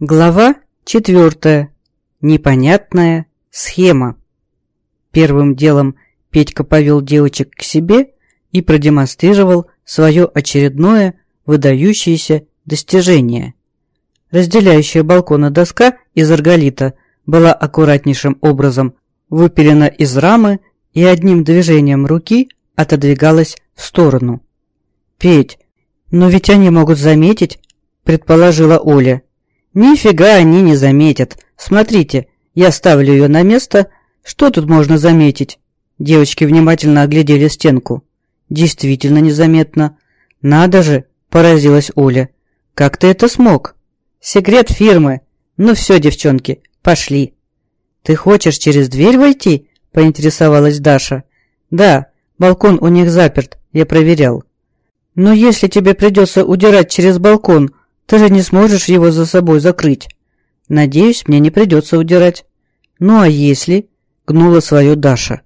Глава четвертая. Непонятная схема. Первым делом Петька повел девочек к себе и продемонстрировал свое очередное выдающееся достижение. Разделяющая балкона доска из арголита была аккуратнейшим образом выпилена из рамы и одним движением руки отодвигалась в сторону. «Петь, но ведь они могут заметить», – предположила Оля. Нифига они не заметят. Смотрите, я ставлю ее на место. Что тут можно заметить? Девочки внимательно оглядели стенку. Действительно незаметно. Надо же, поразилась Оля. Как ты это смог? Секрет фирмы. Ну все, девчонки, пошли. Ты хочешь через дверь войти? Поинтересовалась Даша. Да, балкон у них заперт, я проверял. Но если тебе придется удирать через балкон, ты же не сможешь его за собой закрыть. Надеюсь, мне не придется удирать. Ну а если? Гнула свое Даша.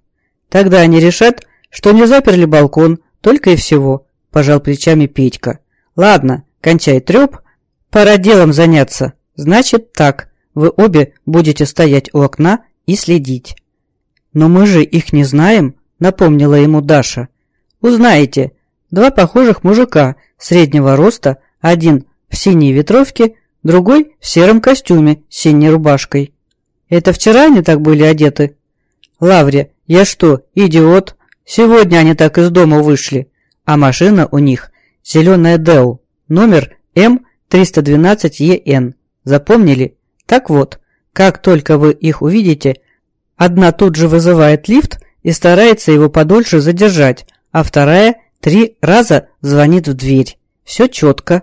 Тогда они решат, что не заперли балкон, только и всего, пожал плечами Петька. Ладно, кончай треп, пора делом заняться. Значит так, вы обе будете стоять у окна и следить. Но мы же их не знаем, напомнила ему Даша. Узнаете. Два похожих мужика среднего роста, один в синей ветровке, другой в сером костюме с синей рубашкой. Это вчера они так были одеты? Лаврия, я что, идиот? Сегодня они так из дома вышли, а машина у них зеленая Деу, номер М312ЕН. Запомнили? Так вот, как только вы их увидите, одна тут же вызывает лифт и старается его подольше задержать, а вторая три раза звонит в дверь. Все четко.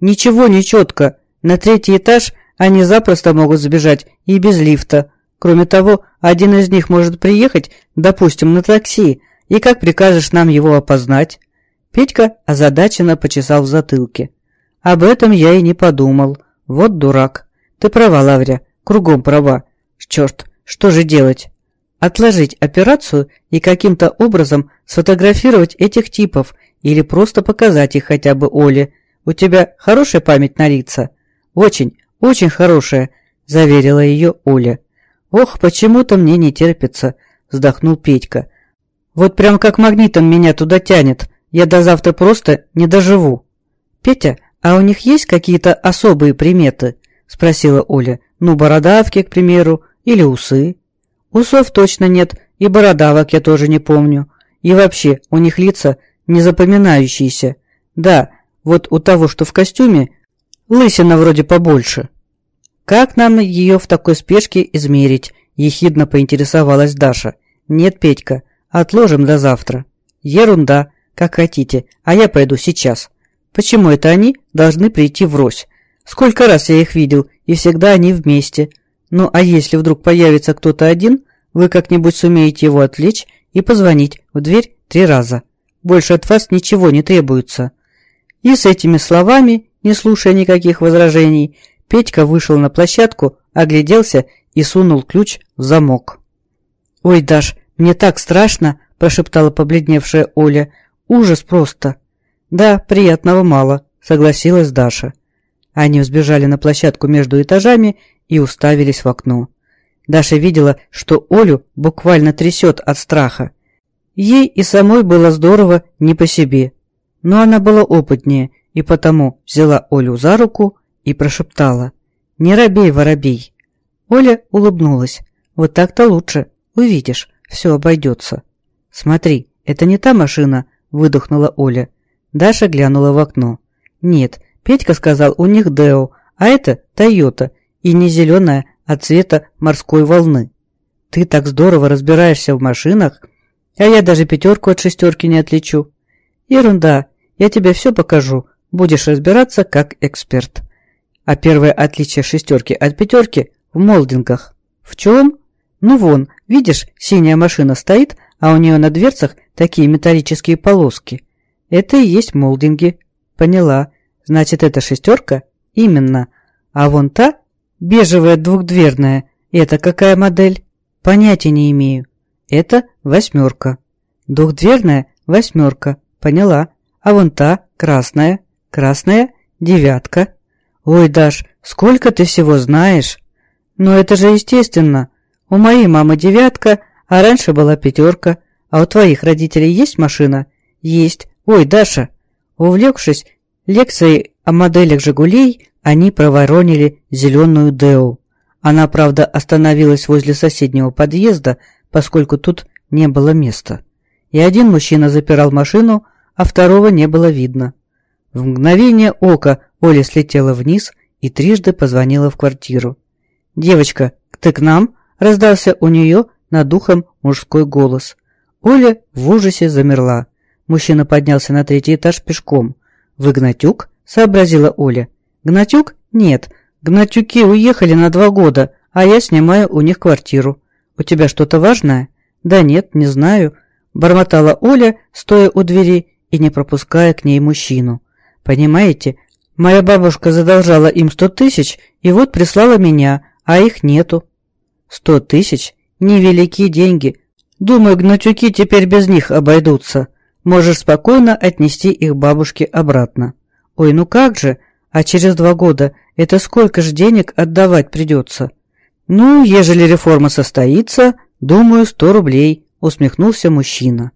Ничего не четко. На третий этаж они запросто могут сбежать и без лифта. Кроме того, один из них может приехать, допустим, на такси, и как прикажешь нам его опознать? Петька озадаченно почесал в затылке. Об этом я и не подумал. Вот дурак. Ты права, Лавря, кругом права. Черт, что же делать? Отложить операцию и каким-то образом сфотографировать этих типов или просто показать их хотя бы Оле, у тебя хорошая память на лица?» «Очень, очень хорошая», – заверила ее Оля. «Ох, почему-то мне не терпится», – вздохнул Петька. «Вот прям как магнитом меня туда тянет. Я до завтра просто не доживу». «Петя, а у них есть какие-то особые приметы?» – спросила Оля. «Ну, бородавки, к примеру, или усы?» «Усов точно нет, и бородавок я тоже не помню. И вообще, у них лица не запоминающиеся. Да, вот у того, что в костюме, лысина вроде побольше. Как нам ее в такой спешке измерить? Ехидно поинтересовалась Даша. Нет, Петька, отложим до завтра. Ерунда, как хотите, а я пойду сейчас. Почему это они должны прийти врозь? Сколько раз я их видел, и всегда они вместе. Ну а если вдруг появится кто-то один, вы как-нибудь сумеете его отвлечь и позвонить в дверь три раза. Больше от вас ничего не требуется. И с этими словами, не слушая никаких возражений, Петька вышел на площадку, огляделся и сунул ключ в замок. «Ой, Даш, мне так страшно!» – прошептала побледневшая Оля. «Ужас просто!» «Да, приятного мало», – согласилась Даша. Они взбежали на площадку между этажами и уставились в окно. Даша видела, что Олю буквально трясет от страха. Ей и самой было здорово не по себе. Но она была опытнее и потому взяла Олю за руку и прошептала «Не робей, воробей!». Оля улыбнулась. «Вот так-то лучше. Увидишь, все обойдется». «Смотри, это не та машина», – выдохнула Оля. Даша глянула в окно. «Нет, Петька сказал, у них Део, а это Тойота, и не зеленая, а цвета морской волны. Ты так здорово разбираешься в машинах, а я даже пятерку от шестерки не отличу». «Ерунда, я тебе все покажу, будешь разбираться как эксперт. А первое отличие шестерки от пятерки в молдингах. В чем? Ну вон, видишь, синяя машина стоит, а у нее на дверцах такие металлические полоски. Это и есть молдинги. Поняла. Значит, это шестерка? Именно. А вон та, бежевая двухдверная, это какая модель? Понятия не имею. Это восьмерка. Двухдверная восьмерка. Поняла. А вон та, красная, красная, девятка. «Ой, Даш, сколько ты всего знаешь!» «Но это же естественно. У моей мамы девятка, а раньше была пятерка. А у твоих родителей есть машина?» «Есть. Ой, Даша!» Увлекшись лекцией о моделях «Жигулей», они проворонили зеленую Деу. Она, правда, остановилась возле соседнего подъезда, поскольку тут не было места. И один мужчина запирал машину, а второго не было видно. В мгновение ока Оля слетела вниз и трижды позвонила в квартиру. «Девочка, ты к нам?» – раздался у нее над духом мужской голос. Оля в ужасе замерла. Мужчина поднялся на третий этаж пешком. «Вы Гнатюк?» – сообразила Оля. «Гнатюк? Нет. Гнатюки уехали на два года, а я снимаю у них квартиру. У тебя что-то важное?» «Да нет, не знаю», – бормотала Оля, стоя у двери и не пропуская к ней мужчину. «Понимаете, моя бабушка задолжала им сто тысяч и вот прислала меня, а их нету». «Сто тысяч? Невеликие деньги. Думаю, гнатюки теперь без них обойдутся. Можешь спокойно отнести их бабушке обратно». «Ой, ну как же? А через два года это сколько же денег отдавать придется?» «Ну, ежели реформа состоится, думаю, сто рублей», — усмехнулся мужчина.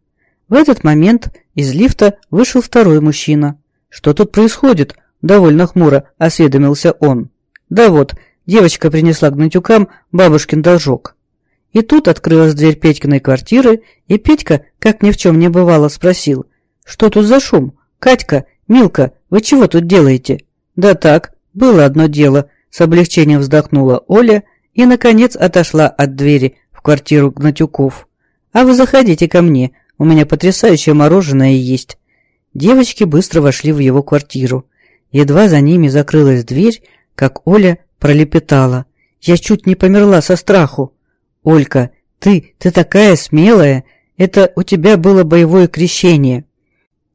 В этот момент из лифта вышел второй мужчина. «Что тут происходит?» – довольно хмуро осведомился он. «Да вот, девочка принесла к Гнатюкам бабушкин должок». И тут открылась дверь Петькиной квартиры, и Петька, как ни в чем не бывало, спросил. «Что тут за шум? Катька, Милка, вы чего тут делаете?» «Да так, было одно дело», – с облегчением вздохнула Оля и, наконец, отошла от двери в квартиру Гнатюков. «А вы заходите ко мне, у меня потрясающее мороженое есть». Девочки быстро вошли в его квартиру. Едва за ними закрылась дверь, как Оля пролепетала. «Я чуть не померла со страху». «Олька, ты, ты такая смелая! Это у тебя было боевое крещение».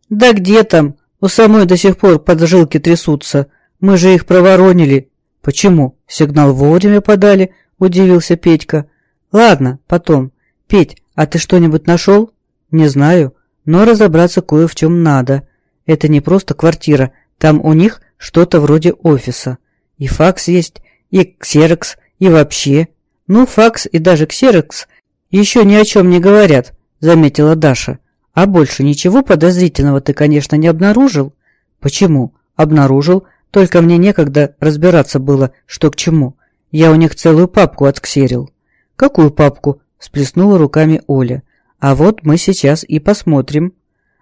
«Да где там? У самой до сих пор поджилки трясутся. Мы же их проворонили». «Почему? Сигнал вовремя подали?» – удивился Петька. «Ладно, потом. Петь, а ты что-нибудь нашел?» «Не знаю, но разобраться кое в чем надо. Это не просто квартира, там у них что-то вроде офиса. И факс есть, и ксерокс, и вообще. Ну, факс и даже ксерокс еще ни о чем не говорят», – заметила Даша. «А больше ничего подозрительного ты, конечно, не обнаружил?» «Почему?» «Обнаружил, только мне некогда разбираться было, что к чему. Я у них целую папку отксерил». «Какую папку?» – сплеснула руками Оля. А вот мы сейчас и посмотрим.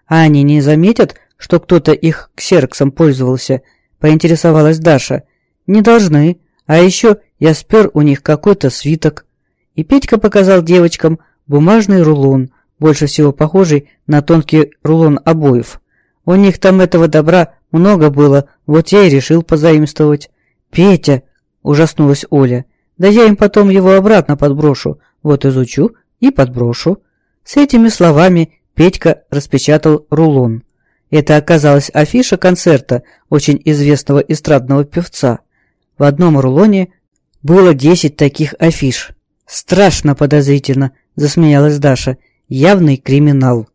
А они не заметят, что кто-то их ксероксом пользовался, поинтересовалась Даша. Не должны. А еще я спер у них какой-то свиток. И Петька показал девочкам бумажный рулон, больше всего похожий на тонкий рулон обоев. У них там этого добра много было, вот я и решил позаимствовать. «Петя!» – ужаснулась Оля. «Да я им потом его обратно подброшу. Вот изучу и подброшу». С этими словами Петька распечатал рулон. Это оказалась афиша концерта очень известного эстрадного певца. В одном рулоне было десять таких афиш. «Страшно подозрительно», – засмеялась Даша. «Явный криминал».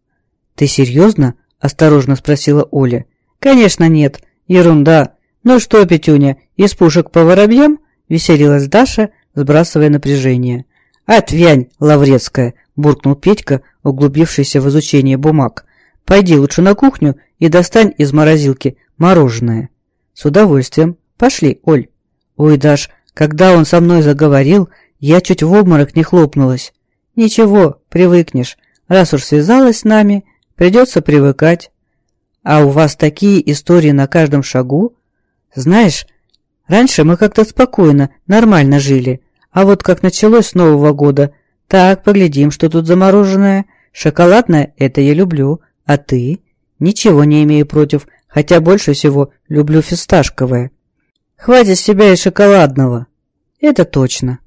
«Ты серьезно?» – осторожно спросила Оля. «Конечно нет. Ерунда. Ну что, Петюня, из пушек по воробьям?» – веселилась Даша, сбрасывая напряжение. «Отвянь, Лаврецкая!» – буркнул Петька, углубившийся в изучение бумаг. «Пойди лучше на кухню и достань из морозилки мороженое». «С удовольствием. Пошли, Оль». «Ой, Даш, когда он со мной заговорил, я чуть в обморок не хлопнулась». «Ничего, привыкнешь. Раз уж связалась с нами, придется привыкать». «А у вас такие истории на каждом шагу?» «Знаешь, раньше мы как-то спокойно, нормально жили». А вот как началось с Нового года. Так, поглядим, что тут замороженное. Шоколадное – это я люблю. А ты? Ничего не имею против, хотя больше всего люблю фисташковое. Хватит себя и шоколадного. Это точно.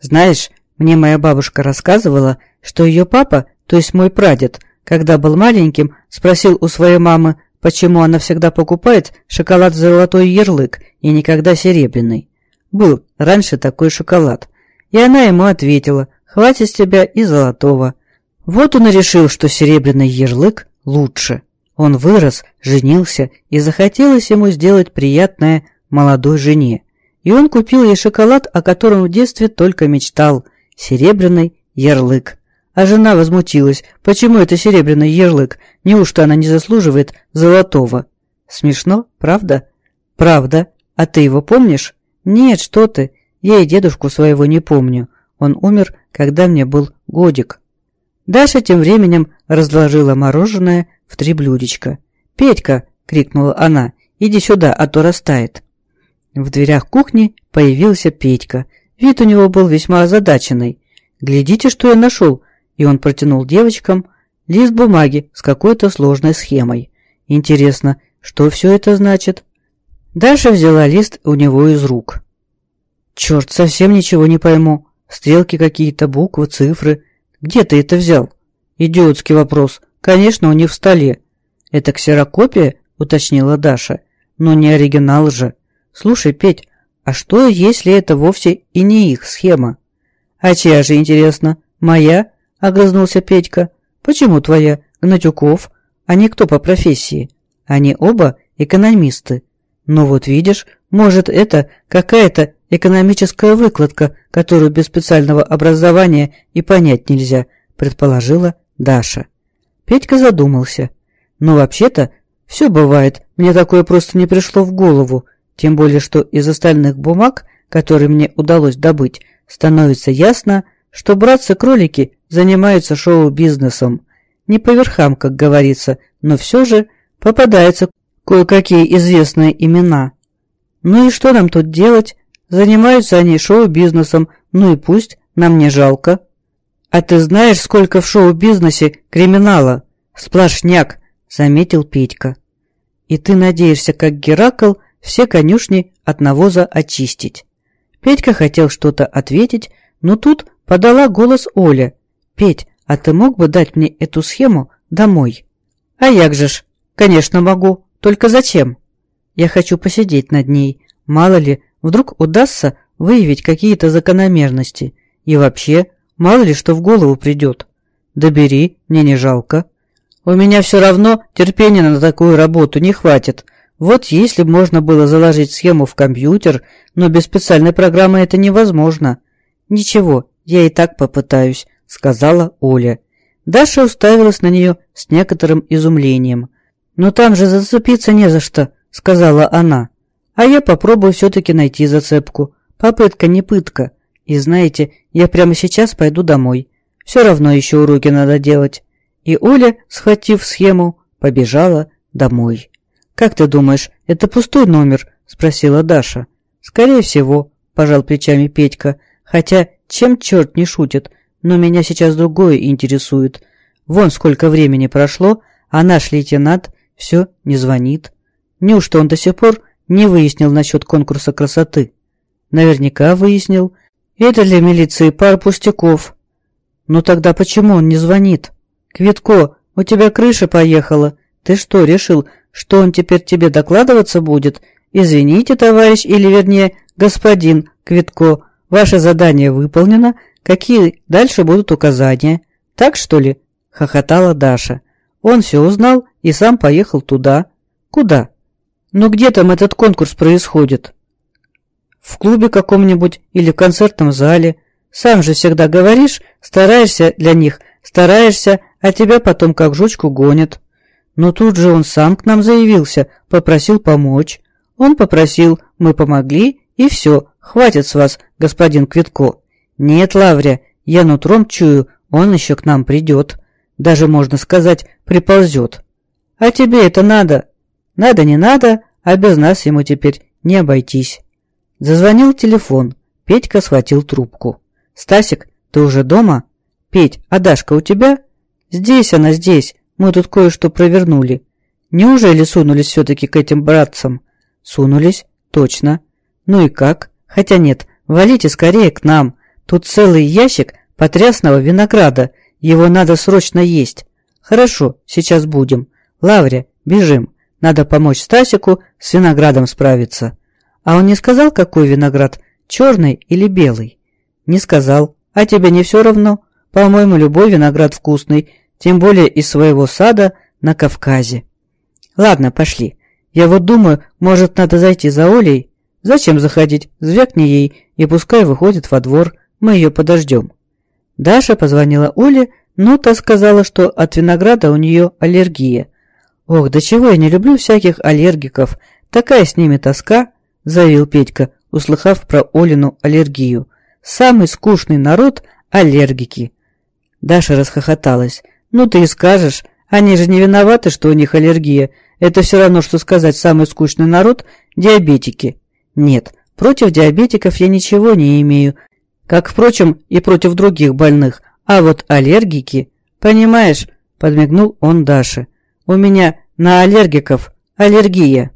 Знаешь, мне моя бабушка рассказывала, что ее папа, то есть мой прадед, когда был маленьким, спросил у своей мамы, почему она всегда покупает шоколад золотой ярлык и никогда серебряный. Был раньше такой шоколад. И она ему ответила, хватит с тебя и золотого. Вот он и решил, что серебряный ярлык лучше. Он вырос, женился, и захотелось ему сделать приятное молодой жене. И он купил ей шоколад, о котором в детстве только мечтал – серебряный ярлык. А жена возмутилась, почему это серебряный ярлык, неужто она не заслуживает золотого? Смешно, правда? Правда. А ты его помнишь? Нет, что ты, я и дедушку своего не помню. Он умер, когда мне был годик. Даша тем временем разложила мороженое в три блюдечка. «Петька!» — крикнула она. «Иди сюда, а то растает». В дверях кухни появился Петька. Вид у него был весьма озадаченный. «Глядите, что я нашел!» И он протянул девочкам лист бумаги с какой-то сложной схемой. «Интересно, что все это значит?» Даша взяла лист у него из рук. «Черт, совсем ничего не пойму. Стрелки какие-то, буквы, цифры. Где ты это взял?» «Идиотский вопрос. Конечно, у них в столе». «Это ксерокопия?» – уточнила Даша. «Но не оригинал же». «Слушай, Петь, а что, если это вовсе и не их схема?» «А чья же, интересно? Моя?» – огрызнулся Петька. «Почему твоя? Гнатюков? Они кто по профессии?» «Они оба экономисты. Ну вот видишь, может это какая-то экономическая выкладка, которую без специального образования и понять нельзя», – предположила Даша. Петька задумался. «Ну вообще-то все бывает, мне такое просто не пришло в голову, тем более что из остальных бумаг, которые мне удалось добыть, становится ясно, что братцы-кролики занимаются шоу-бизнесом. Не по верхам, как говорится, но все же попадаются кое-какие известные имена. Ну и что нам тут делать? Занимаются они шоу-бизнесом, ну и пусть, нам не жалко. А ты знаешь, сколько в шоу-бизнесе криминала? Сплошняк, заметил Петька. И ты надеешься, как Геракл, все конюшни от навоза очистить. Петька хотел что-то ответить, но тут подала голос Оля. «Петь, а ты мог бы дать мне эту схему домой?» «А як же ж? Конечно могу. Только зачем?» «Я хочу посидеть над ней. Мало ли, вдруг удастся выявить какие-то закономерности. И вообще, мало ли что в голову придет. Да бери, мне не жалко. У меня все равно терпения на такую работу не хватит. Вот если бы можно было заложить схему в компьютер, но без специальной программы это невозможно. Ничего, я и так попытаюсь, сказала Оля. Даша уставилась на нее с некоторым изумлением. «Но там же зацепиться не за что», — сказала она. «А я попробую все-таки найти зацепку. Попытка не пытка. И знаете, я прямо сейчас пойду домой. Все равно еще уроки надо делать». И Оля, схватив схему, побежала домой. «Как ты думаешь, это пустой номер?» – спросила Даша. «Скорее всего», – пожал плечами Петька. «Хотя, чем черт не шутит, но меня сейчас другое интересует. Вон сколько времени прошло, а наш лейтенант все не звонит. Неужто он до сих пор не выяснил насчет конкурса красоты?» «Наверняка выяснил. Это для милиции пар пустяков». «Ну тогда почему он не звонит?» «Квитко, у тебя крыша поехала. Ты что, решил, что он теперь тебе докладываться будет? Извините, товарищ, или вернее, господин Квитко, ваше задание выполнено, какие дальше будут указания? Так что ли? Хохотала Даша. Он все узнал и сам поехал туда. Куда? Ну где там этот конкурс происходит? В клубе каком-нибудь или в концертном зале. Сам же всегда говоришь, стараешься для них, стараешься, а тебя потом как жучку гонят. Но тут же он сам к нам заявился, попросил помочь. Он попросил, мы помогли, и все, хватит с вас, господин Квитко. Нет, Лавря, я нутром чую, он еще к нам придет. Даже, можно сказать, приползет. А тебе это надо? Надо, не надо, а без нас ему теперь не обойтись. Зазвонил телефон. Петька схватил трубку. «Стасик, ты уже дома?» «Петь, а Дашка у тебя?» «Здесь она, здесь. Мы тут кое-что провернули. Неужели сунулись все-таки к этим братцам? Сунулись, точно. Ну и как? Хотя нет, валите скорее к нам. Тут целый ящик потрясного винограда. Его надо срочно есть. Хорошо, сейчас будем. Лавря, бежим. Надо помочь Стасику с виноградом справиться. А он не сказал, какой виноград? Черный или белый? Не сказал. А тебе не все равно? По-моему, любой виноград вкусный тем более из своего сада на Кавказе. Ладно, пошли. Я вот думаю, может, надо зайти за Олей? Зачем заходить? Звякни ей, и пускай выходит во двор, мы ее подождем. Даша позвонила Оле, но та сказала, что от винограда у нее аллергия. Ох, до чего я не люблю всяких аллергиков, такая с ними тоска, заявил Петька, услыхав про Олину аллергию. Самый скучный народ – аллергики. Даша расхохоталась. Ну ты и скажешь, они же не виноваты, что у них аллергия. Это все равно, что сказать самый скучный народ – диабетики. Нет, против диабетиков я ничего не имею, как, впрочем, и против других больных. А вот аллергики, понимаешь, подмигнул он Даше. У меня на аллергиков аллергия.